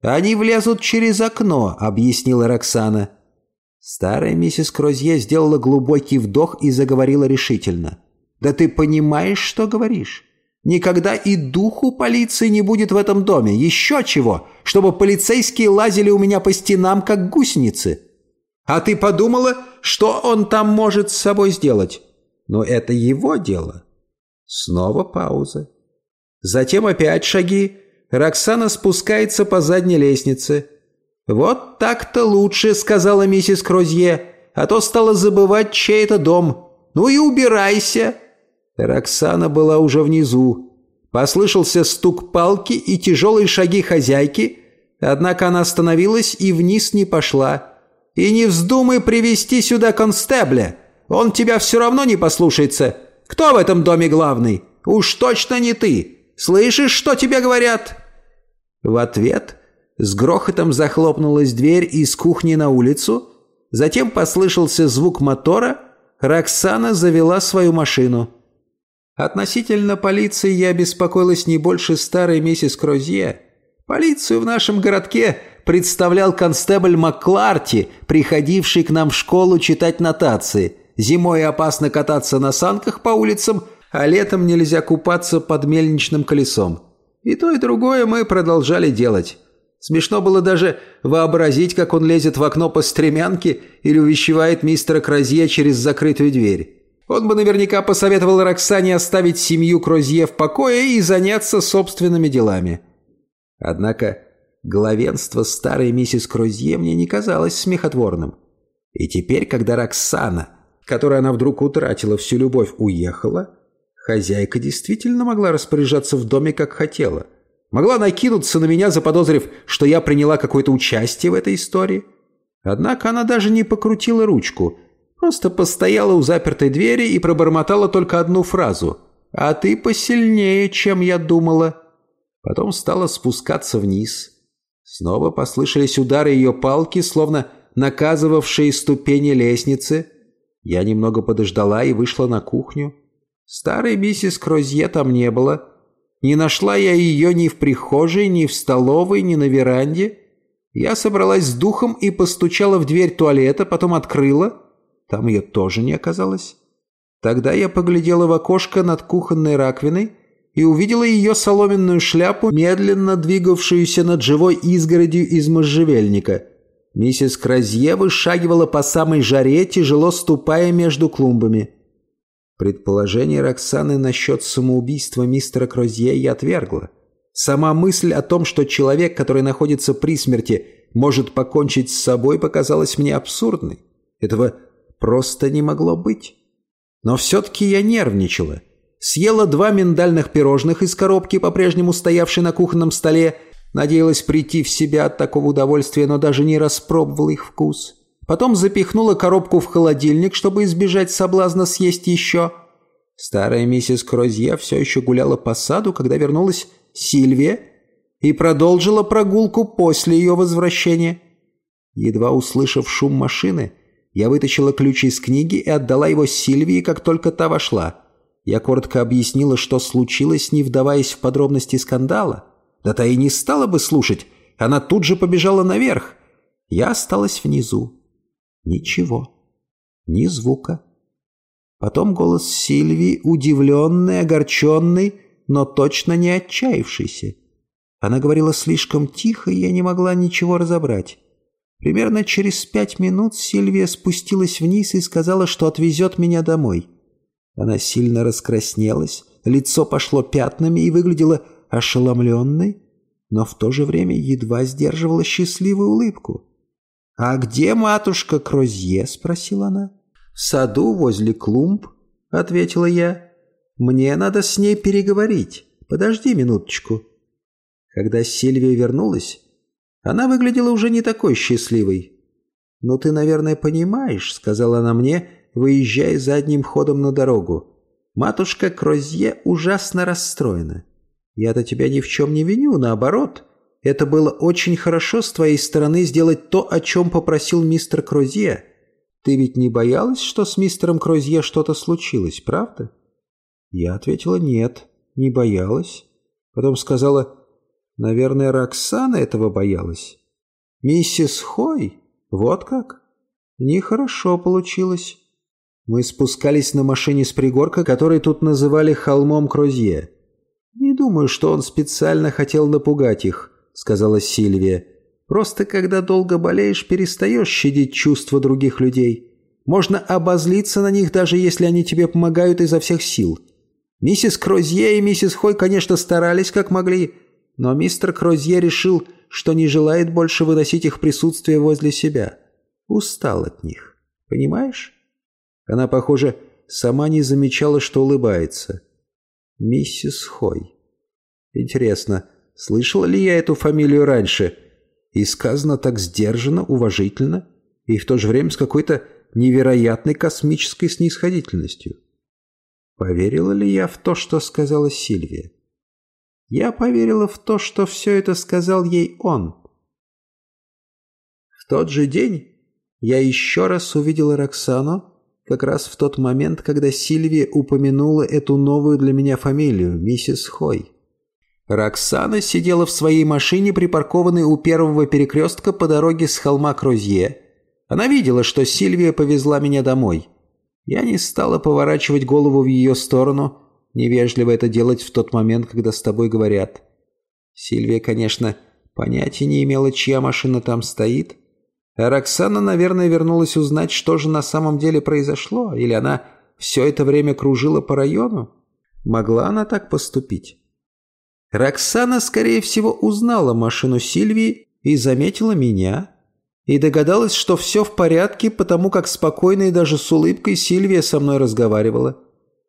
B: «Они влезут через окно», — объяснила Роксана. Старая миссис Крозье сделала глубокий вдох и заговорила решительно. «Да ты понимаешь, что говоришь? Никогда и духу полиции не будет в этом доме. Еще чего, чтобы полицейские лазили у меня по стенам, как гусеницы. А ты подумала, что он там может с собой сделать? Но это его дело. Снова пауза. Затем опять шаги. Роксана спускается по задней лестнице. «Вот так-то лучше», — сказала миссис Крозье, «а то стала забывать, чей это дом. Ну и убирайся». Роксана была уже внизу. Послышался стук палки и тяжелые шаги хозяйки, однако она остановилась и вниз не пошла. И не вздумай привести сюда констебля. Он тебя все равно не послушается. Кто в этом доме главный? Уж точно не ты. Слышишь, что тебе говорят?» В ответ с грохотом захлопнулась дверь из кухни на улицу. Затем послышался звук мотора. Роксана завела свою машину. Относительно полиции я беспокоилась не больше старой миссис Крозье. Полицию в нашем городке представлял констебль Маккларти, приходивший к нам в школу читать нотации. Зимой опасно кататься на санках по улицам, а летом нельзя купаться под мельничным колесом. И то, и другое мы продолжали делать. Смешно было даже вообразить, как он лезет в окно по стремянке или увещевает мистера Кразье через закрытую дверь. Он бы наверняка посоветовал Роксане оставить семью Крозье в покое и заняться собственными делами. Однако Главенство старой миссис Крузье мне не казалось смехотворным. И теперь, когда Роксана, которой она вдруг утратила всю любовь, уехала, хозяйка действительно могла распоряжаться в доме, как хотела. Могла накинуться на меня, заподозрив, что я приняла какое-то участие в этой истории. Однако она даже не покрутила ручку, просто постояла у запертой двери и пробормотала только одну фразу «А ты посильнее, чем я думала». Потом стала спускаться вниз – Снова послышались удары ее палки, словно наказывавшие ступени лестницы. Я немного подождала и вышла на кухню. Старой миссис Крозье там не было. Не нашла я ее ни в прихожей, ни в столовой, ни на веранде. Я собралась с духом и постучала в дверь туалета, потом открыла. Там ее тоже не оказалось. Тогда я поглядела в окошко над кухонной раковиной и увидела ее соломенную шляпу, медленно двигавшуюся над живой изгородью из можжевельника. Миссис Кразье вышагивала по самой жаре, тяжело ступая между клумбами. Предположение Роксаны насчет самоубийства мистера Крозье я отвергла. Сама мысль о том, что человек, который находится при смерти, может покончить с собой, показалась мне абсурдной. Этого просто не могло быть. Но все-таки я нервничала. Съела два миндальных пирожных из коробки, по-прежнему стоявшей на кухонном столе, надеялась прийти в себя от такого удовольствия, но даже не распробовала их вкус. Потом запихнула коробку в холодильник, чтобы избежать соблазна съесть еще. Старая миссис Крозье все еще гуляла по саду, когда вернулась Сильвия и продолжила прогулку после ее возвращения. Едва услышав шум машины, я вытащила ключ из книги и отдала его Сильвии, как только та вошла. Я коротко объяснила, что случилось, не вдаваясь в подробности скандала. Да та и не стала бы слушать. Она тут же побежала наверх. Я осталась внизу. Ничего. Ни звука. Потом голос Сильвии, удивленный, огорченный, но точно не отчаявшийся. Она говорила слишком тихо, и я не могла ничего разобрать. Примерно через пять минут Сильвия спустилась вниз и сказала, что отвезет меня домой. Она сильно раскраснелась, лицо пошло пятнами и выглядела ошеломленной, но в то же время едва сдерживала счастливую улыбку. «А где матушка Крозье?» — спросила она. «В саду возле клумб», — ответила я. «Мне надо с ней переговорить. Подожди минуточку». Когда Сильвия вернулась, она выглядела уже не такой счастливой. «Ну ты, наверное, понимаешь», — сказала она мне, выезжая задним ходом на дорогу. «Матушка Крозье ужасно расстроена. Я-то тебя ни в чем не виню, наоборот. Это было очень хорошо с твоей стороны сделать то, о чем попросил мистер Крозье. Ты ведь не боялась, что с мистером Крозье что-то случилось, правда?» Я ответила «нет, не боялась». Потом сказала Наверное, Роксана этого боялась. Миссис Хой? Вот как? Нехорошо получилось. Мы спускались на машине с пригорка, который тут называли холмом Крозье. «Не думаю, что он специально хотел напугать их», — сказала Сильвия. «Просто когда долго болеешь, перестаешь щадить чувства других людей. Можно обозлиться на них, даже если они тебе помогают изо всех сил. Миссис Крозье и миссис Хой, конечно, старались как могли, но мистер Крозье решил, что не желает больше выносить их присутствие возле себя. Устал от них. Понимаешь? Она, похоже, сама не замечала, что улыбается. Миссис Хой. Интересно, слышала ли я эту фамилию раньше? И сказано так сдержанно, уважительно, и в то же время с какой-то невероятной космической снисходительностью. Поверила ли я в то, что сказала Сильвия? Я поверила в то, что все это сказал ей он. В тот же день я еще раз увидела Роксану, как раз в тот момент, когда Сильвия упомянула эту новую для меня фамилию, миссис Хой. Роксана сидела в своей машине, припаркованной у первого перекрестка по дороге с холма Крозье. Она видела, что Сильвия повезла меня домой. Я не стала поворачивать голову в ее сторону, Невежливо это делать в тот момент, когда с тобой говорят. Сильвия, конечно, понятия не имела, чья машина там стоит. А Роксана, наверное, вернулась узнать, что же на самом деле произошло. Или она все это время кружила по району? Могла она так поступить? Роксана, скорее всего, узнала машину Сильвии и заметила меня. И догадалась, что все в порядке, потому как спокойно и даже с улыбкой Сильвия со мной разговаривала.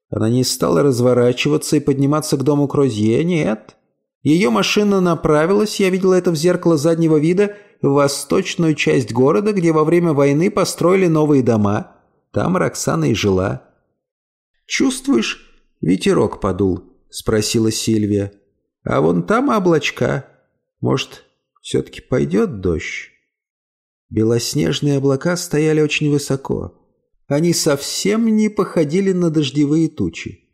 B: Она не стала разворачиваться и подниматься к дому Крозье, нет. Ее машина направилась, я видела это в зеркало заднего вида, в восточную часть города, где во время войны построили новые дома. Там Роксана и жила. «Чувствуешь, ветерок подул?» – спросила Сильвия. «А вон там облачка. Может, все-таки пойдет дождь?» Белоснежные облака стояли очень высоко. Они совсем не походили на дождевые тучи.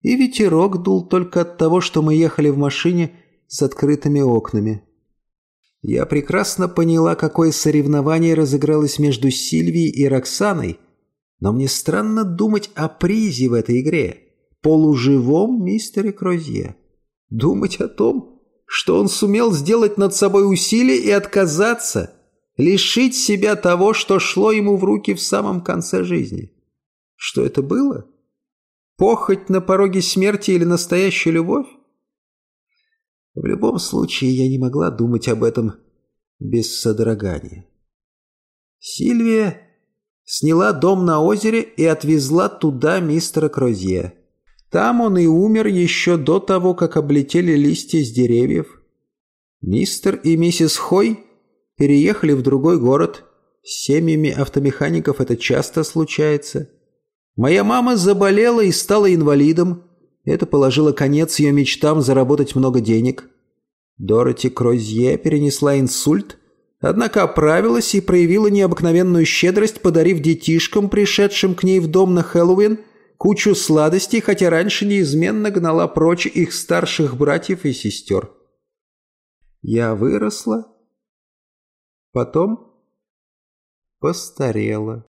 B: И ветерок дул только от того, что мы ехали в машине с открытыми окнами. Я прекрасно поняла, какое соревнование разыгралось между Сильвией и Роксаной, но мне странно думать о призе в этой игре, полуживом мистере Крозье. Думать о том, что он сумел сделать над собой усилие и отказаться, лишить себя того, что шло ему в руки в самом конце жизни. Что это было? Похоть на пороге смерти или настоящая любовь? В любом случае, я не могла думать об этом без содрогания. Сильвия сняла дом на озере и отвезла туда мистера Крозье. Там он и умер еще до того, как облетели листья с деревьев. Мистер и миссис Хой переехали в другой город. С семьями автомехаников это часто случается. Моя мама заболела и стала инвалидом. Это положило конец ее мечтам заработать много денег. Дороти Крозье перенесла инсульт, однако оправилась и проявила необыкновенную щедрость, подарив детишкам, пришедшим к ней в дом на Хэллоуин, кучу сладостей, хотя раньше неизменно гнала прочь их старших братьев и сестер. Я выросла, потом постарела.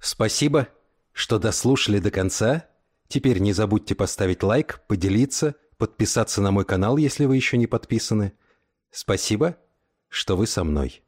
A: Спасибо, что дослушали до конца. Теперь не забудьте поставить лайк, поделиться, подписаться на мой канал, если вы еще не подписаны. Спасибо, что вы со мной.